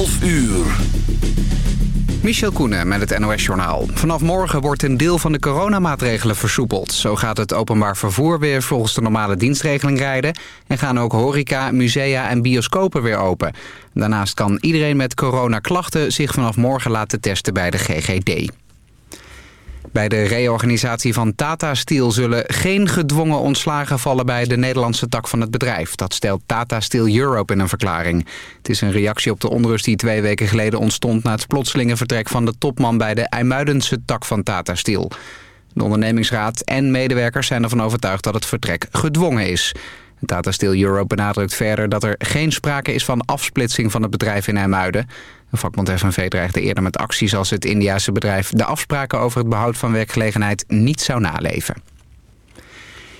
12 uur. Michel Koenen met het NOS-journaal. Vanaf morgen wordt een deel van de coronamaatregelen versoepeld. Zo gaat het openbaar vervoer weer volgens de normale dienstregeling rijden... en gaan ook horeca, musea en bioscopen weer open. Daarnaast kan iedereen met coronaklachten zich vanaf morgen laten testen bij de GGD. Bij de reorganisatie van Tata Steel zullen geen gedwongen ontslagen vallen bij de Nederlandse tak van het bedrijf. Dat stelt Tata Steel Europe in een verklaring. Het is een reactie op de onrust die twee weken geleden ontstond na het plotselinge vertrek van de topman bij de IJmuidense tak van Tata Steel. De ondernemingsraad en medewerkers zijn ervan overtuigd dat het vertrek gedwongen is. Tata Steel Europe benadrukt verder dat er geen sprake is van afsplitsing van het bedrijf in IJmuiden. Vakbond FNV dreigde eerder met acties als het Indiase bedrijf... de afspraken over het behoud van werkgelegenheid niet zou naleven.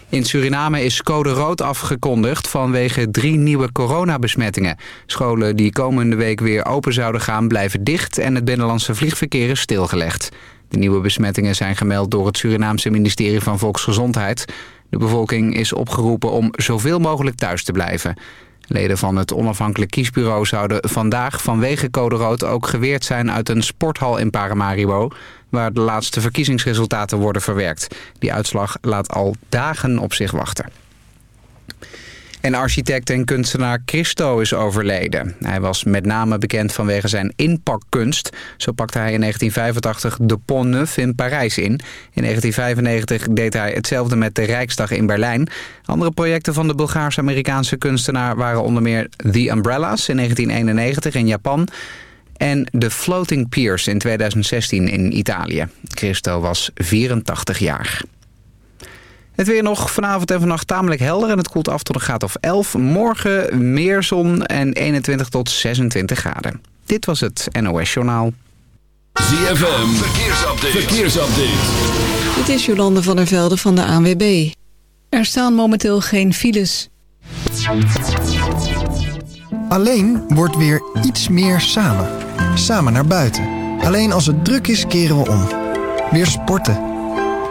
In Suriname is code rood afgekondigd vanwege drie nieuwe coronabesmettingen. Scholen die komende week weer open zouden gaan blijven dicht... en het binnenlandse vliegverkeer is stilgelegd. De nieuwe besmettingen zijn gemeld door het Surinaamse ministerie van Volksgezondheid. De bevolking is opgeroepen om zoveel mogelijk thuis te blijven. Leden van het onafhankelijk kiesbureau zouden vandaag vanwege code rood ook geweerd zijn uit een sporthal in Paramaribo, waar de laatste verkiezingsresultaten worden verwerkt. Die uitslag laat al dagen op zich wachten. En architect en kunstenaar Christo is overleden. Hij was met name bekend vanwege zijn inpakkunst. Zo pakte hij in 1985 de Pont Neuf in Parijs in. In 1995 deed hij hetzelfde met de Rijksdag in Berlijn. Andere projecten van de Bulgaars-Amerikaanse kunstenaar waren onder meer The Umbrellas in 1991 in Japan... en The Floating Piers in 2016 in Italië. Christo was 84 jaar. Het weer nog vanavond en vannacht tamelijk helder en het koelt af tot een graad of 11. Morgen meer zon en 21 tot 26 graden. Dit was het NOS Journaal. ZFM, verkeersupdate. verkeersupdate. Dit is Jolande van der Velde van de ANWB. Er staan momenteel geen files. Alleen wordt weer iets meer samen. Samen naar buiten. Alleen als het druk is keren we om. Weer sporten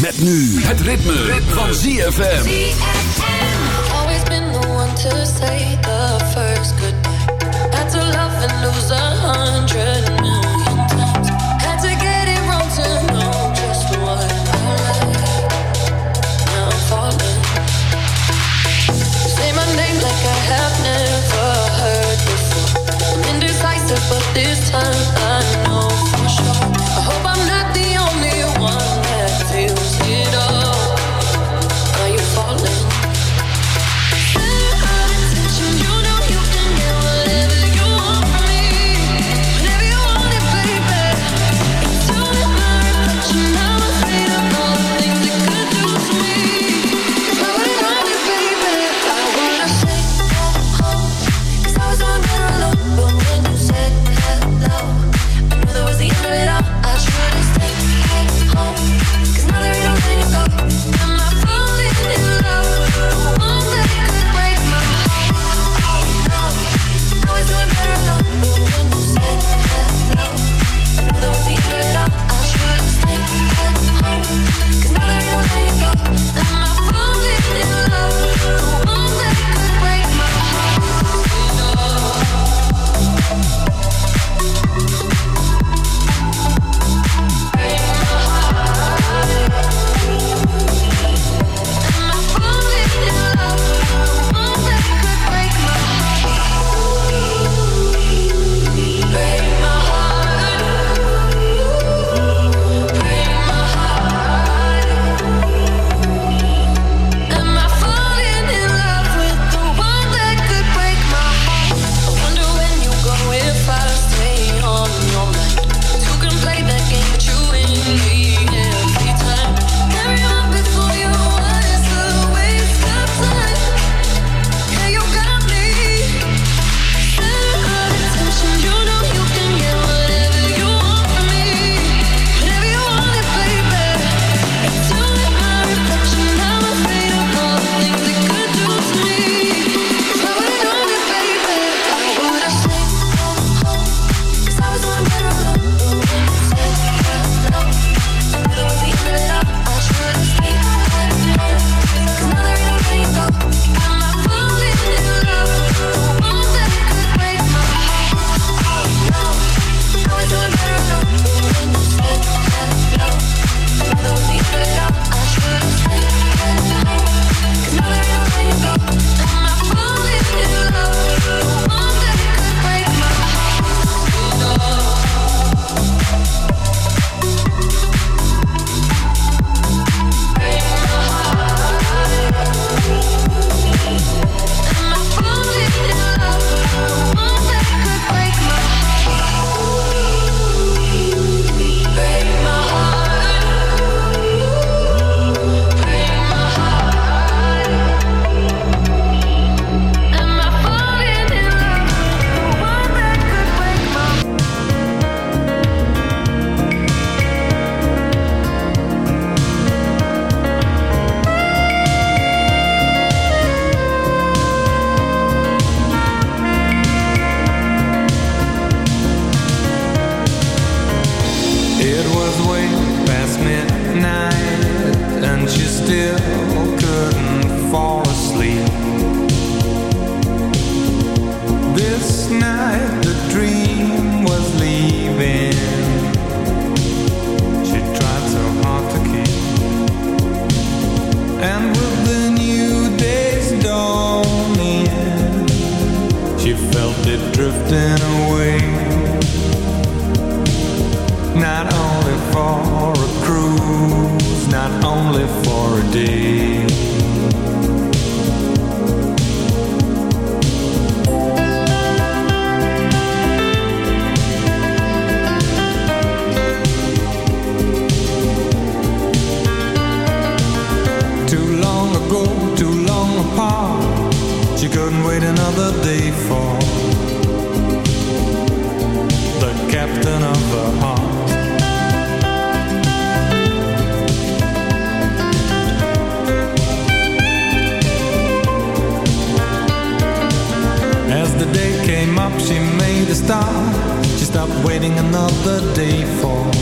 Met nu het ritme, ritme. van ZFM. Always been the one to say the first goodbye. Had to love and lose a hundred million times. Had to get it wrong to know just what I like. Now I'm falling. Say my name like I have never heard before. I'm indecisive, but this time I know stop. She stopped waiting another day for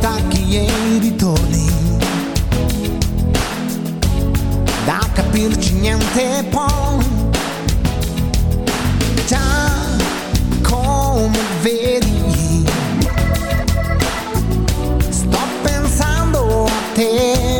stacchi e ritorni. Da capirci niente poi. Già come vedi. Sto pensando a te.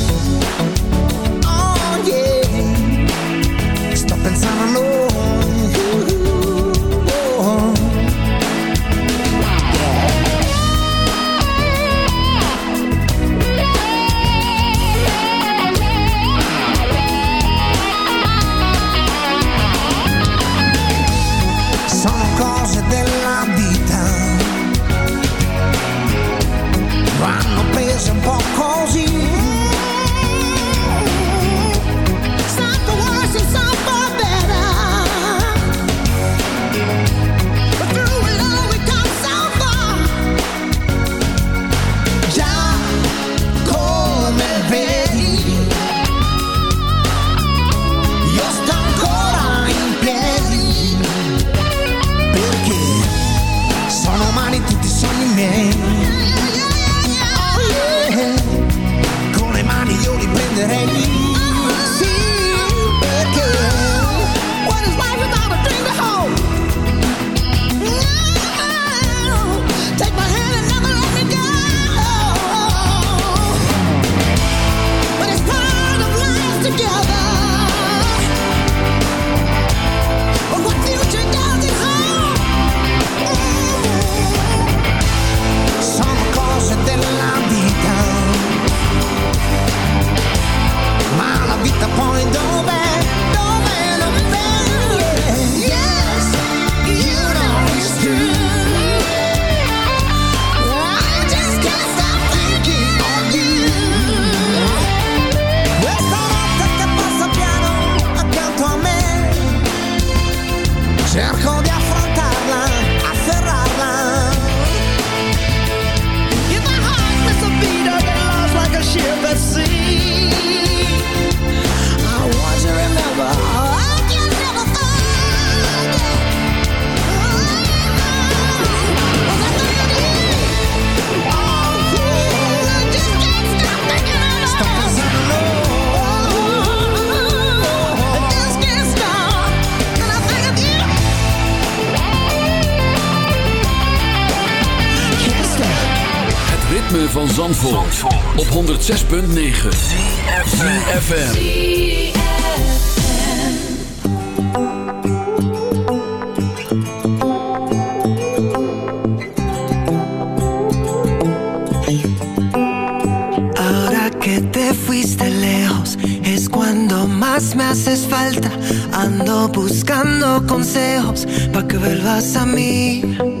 van Zandvoort, op 106.9 ZFM Ahora que te fuiste lejos es cuando más me haces falta. Ando buscando consejos para que vuelvas a mí.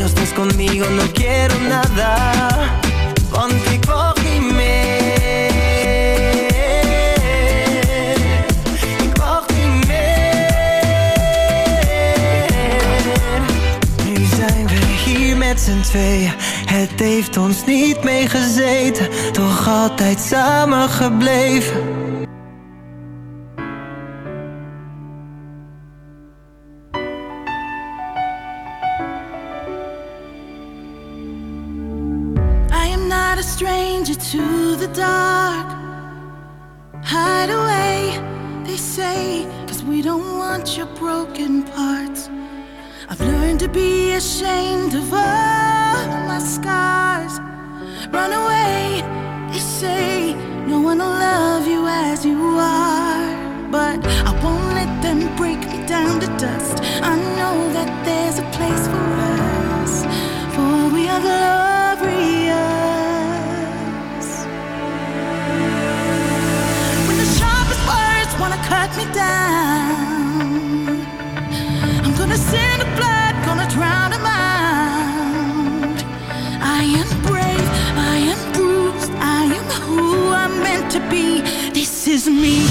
No estás conmigo, no quiero nada. Niet meer. Nu zijn we hier met z'n tweeën. Het heeft ons niet meegezeten, toch altijd samen gebleven. Break me down to dust. I know that there's a place for us, for we are glorious. When the sharpest words wanna cut me down, I'm gonna send a blood, gonna drown them out. I am brave, I am bruised, I am who I'm meant to be. This is me.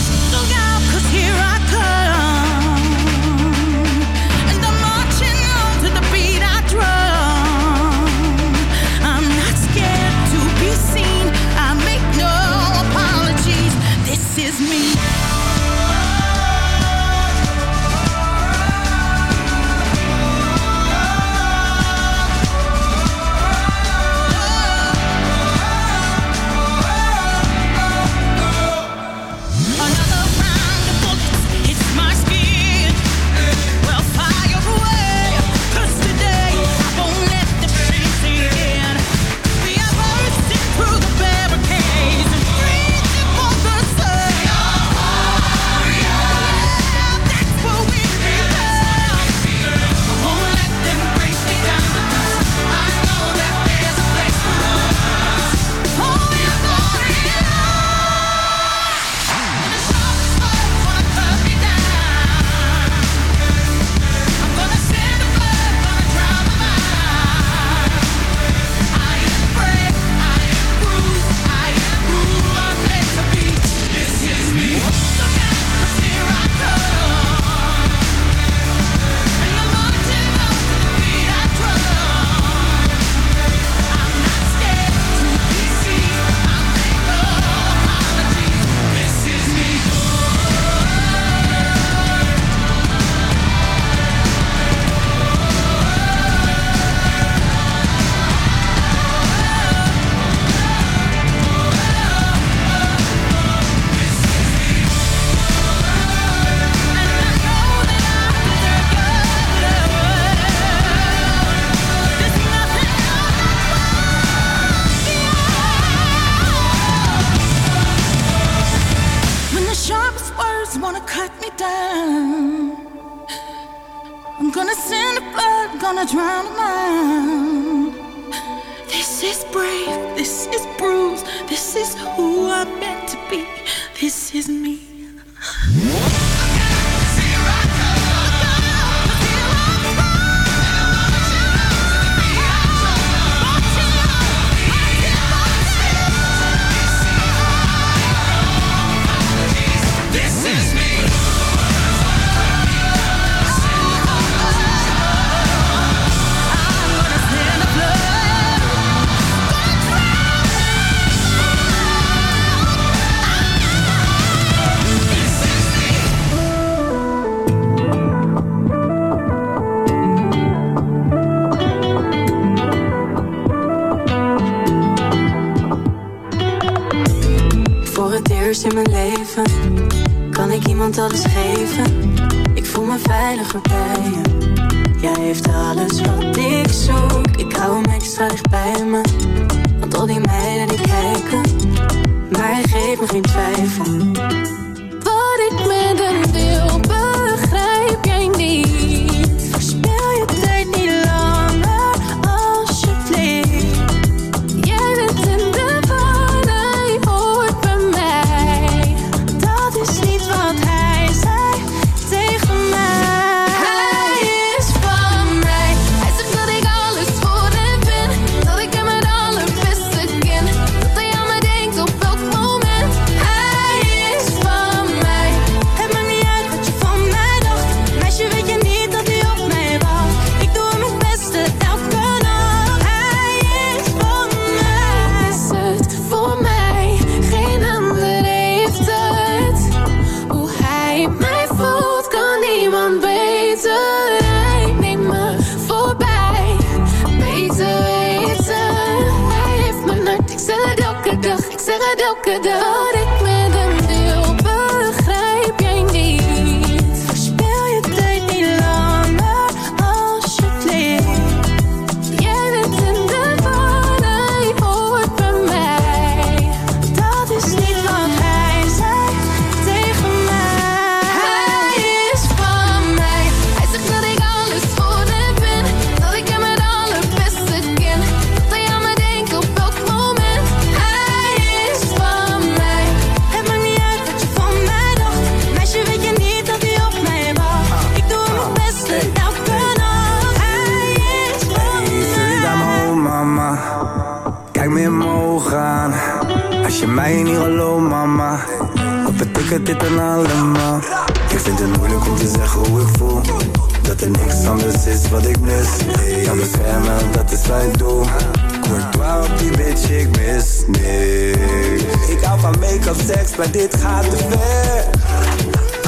bitch, ik mis niks. Ik hou van make-up, seks, maar dit gaat te ver.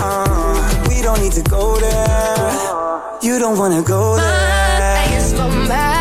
Ah, we don't need to go there. You don't wanna go there. Maar van mij.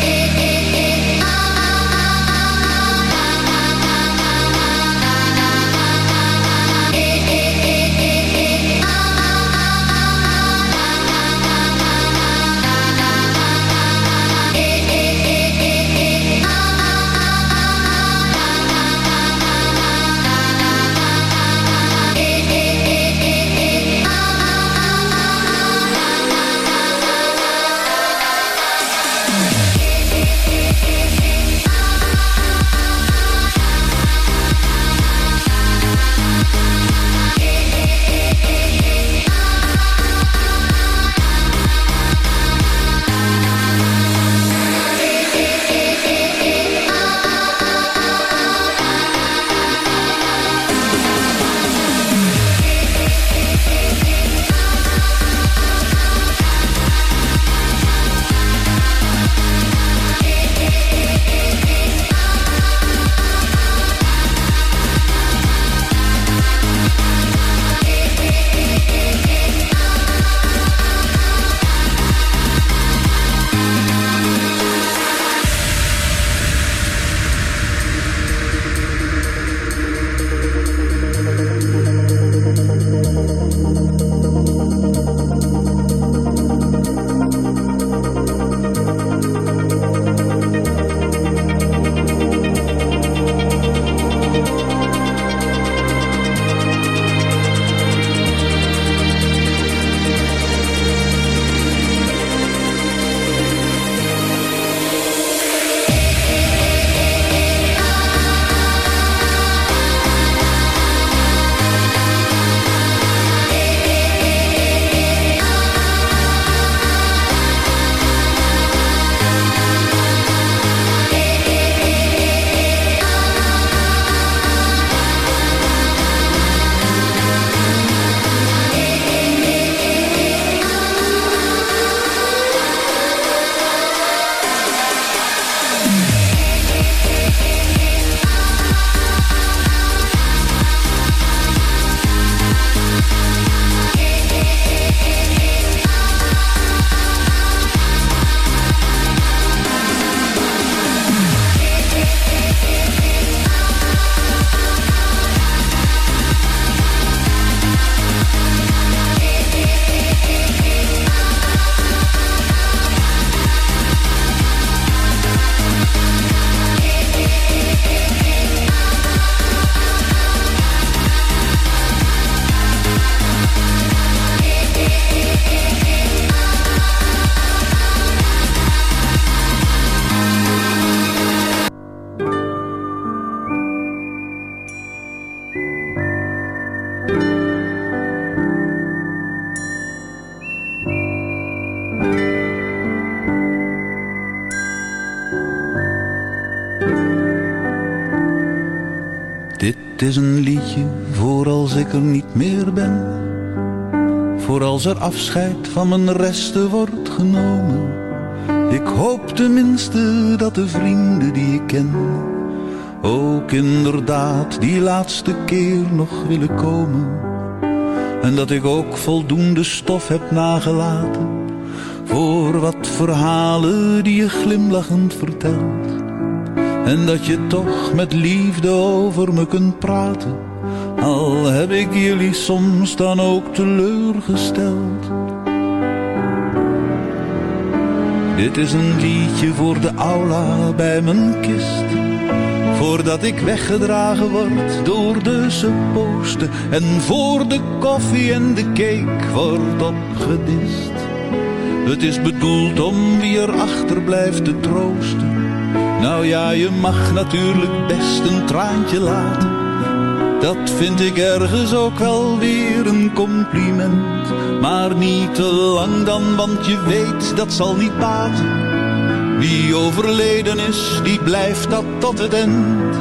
Als er afscheid van mijn resten wordt genomen. Ik hoop tenminste dat de vrienden die ik ken ook inderdaad die laatste keer nog willen komen. En dat ik ook voldoende stof heb nagelaten voor wat verhalen die je glimlachend vertelt. En dat je toch met liefde over me kunt praten, al heb ik jullie soms dan ook teleurgesteld. Dit is een liedje voor de aula bij mijn kist. Voordat ik weggedragen word door de supposten. En voor de koffie en de cake wordt opgedist. Het is bedoeld om wie er achterblijft te troosten. Nou ja, je mag natuurlijk best een traantje laten. Dat vind ik ergens ook wel weer een compliment. Maar niet te lang dan, want je weet dat zal niet baten. Wie overleden is, die blijft dat tot het eind.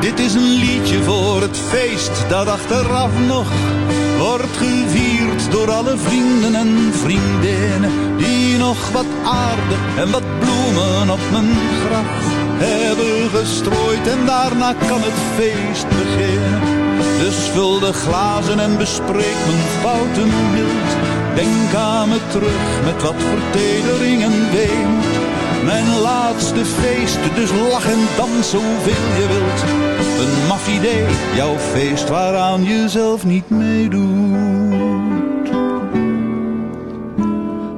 Dit is een liedje voor het feest dat achteraf nog wordt gevierd door alle vrienden en vriendinnen die nog wat aarde en wat bloemen op mijn graf hebben gestrooid en daarna kan het feest beginnen. Dus vul de glazen en bespreek mijn fouten mild. Denk aan me terug met wat vertedering en. Mijn laatste feest, dus lach en dans zoveel je wilt. Een maf idee, jouw feest waaraan je zelf niet meedoet.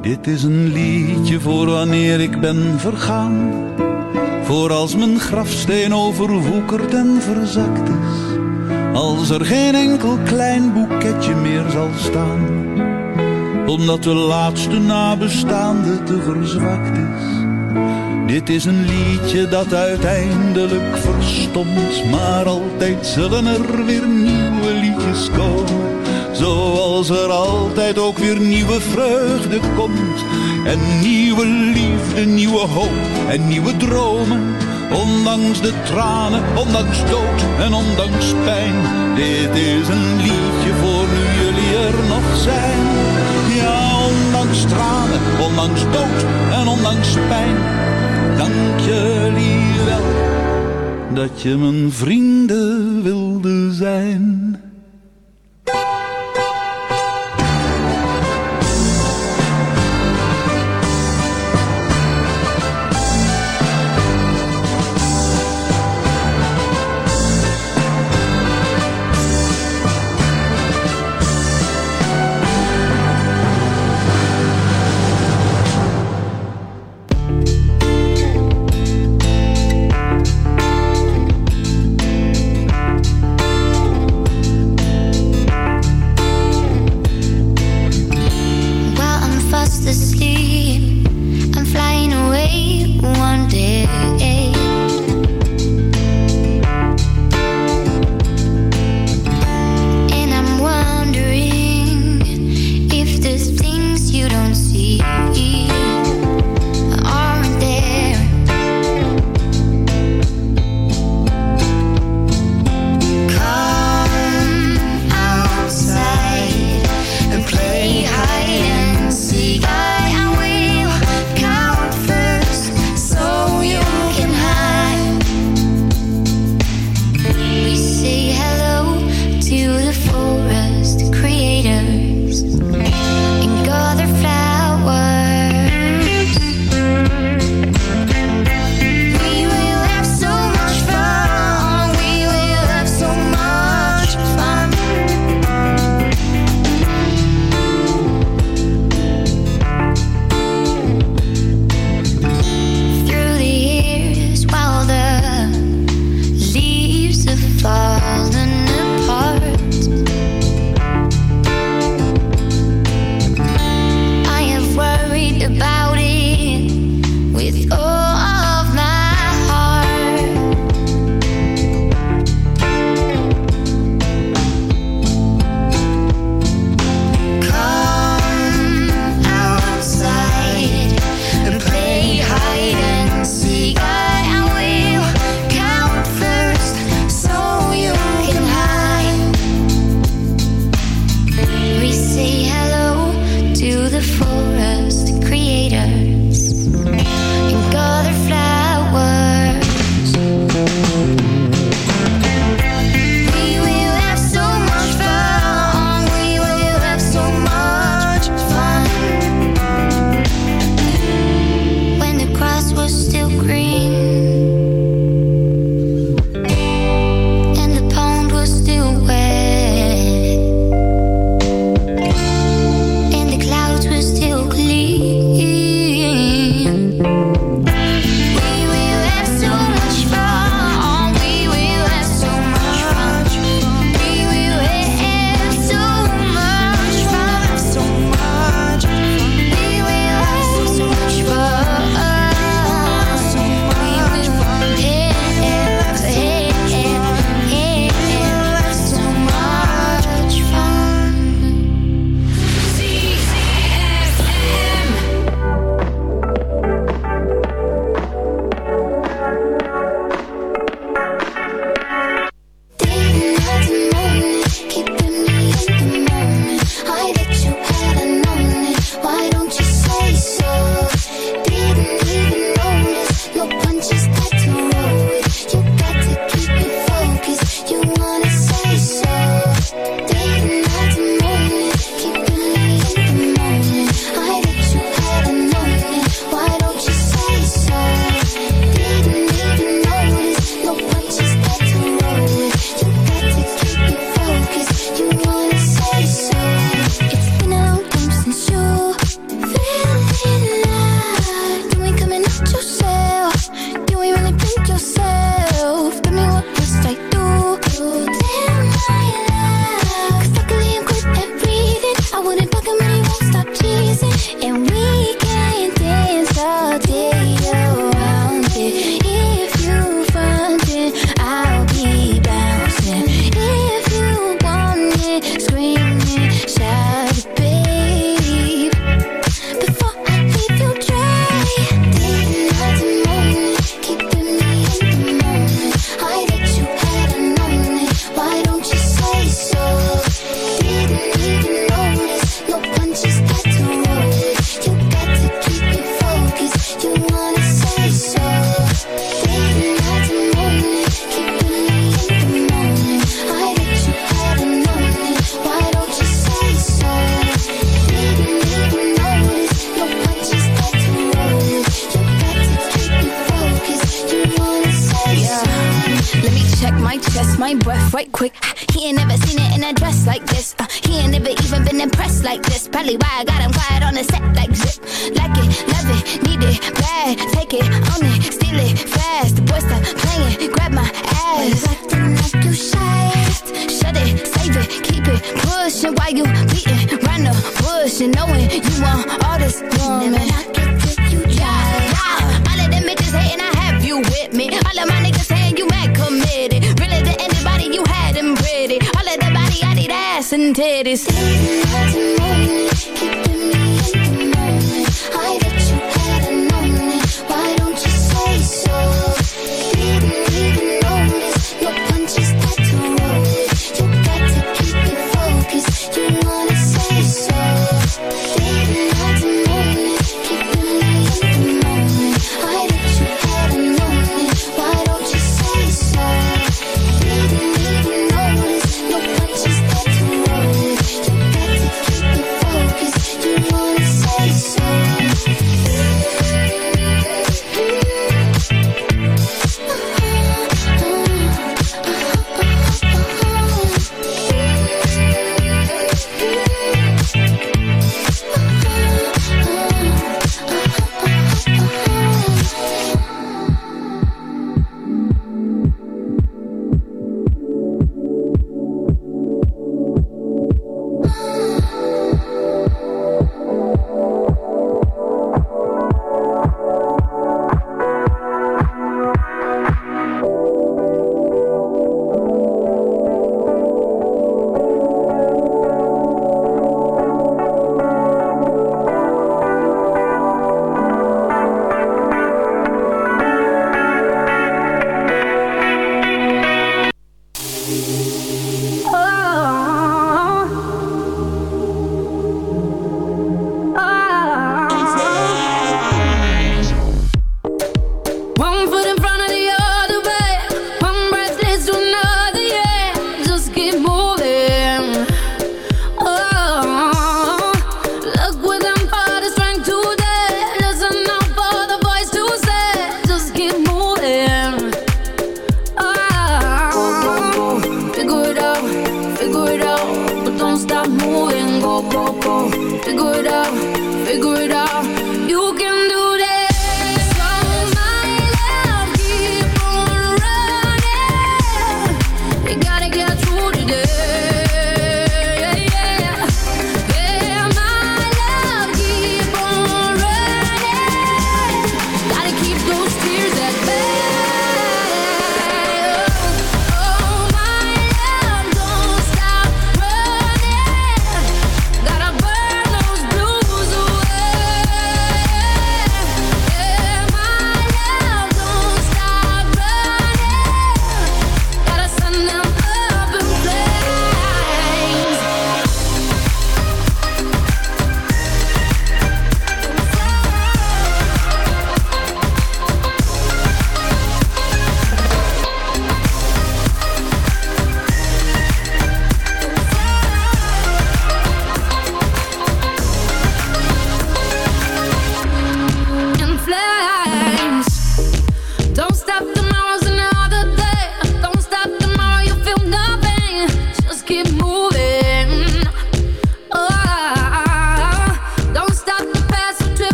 Dit is een liedje voor wanneer ik ben vergaan. Voor als mijn grafsteen overwoekerd en verzakt is. Als er geen enkel klein boeketje meer zal staan. Omdat de laatste nabestaande te verzwakt is. Dit is een liedje dat uiteindelijk verstomt. Maar altijd zullen er weer nieuwe liedjes komen. Zoals er altijd ook weer nieuwe vreugde komt. En nieuwe liefde, nieuwe hoop en nieuwe dromen. Ondanks de tranen, ondanks dood en ondanks pijn. Dit is een liedje voor nu jullie er nog zijn. Ja, ondanks tranen, ondanks dood en ondanks pijn. Dank jullie wel dat je mijn vrienden wilde zijn. It is.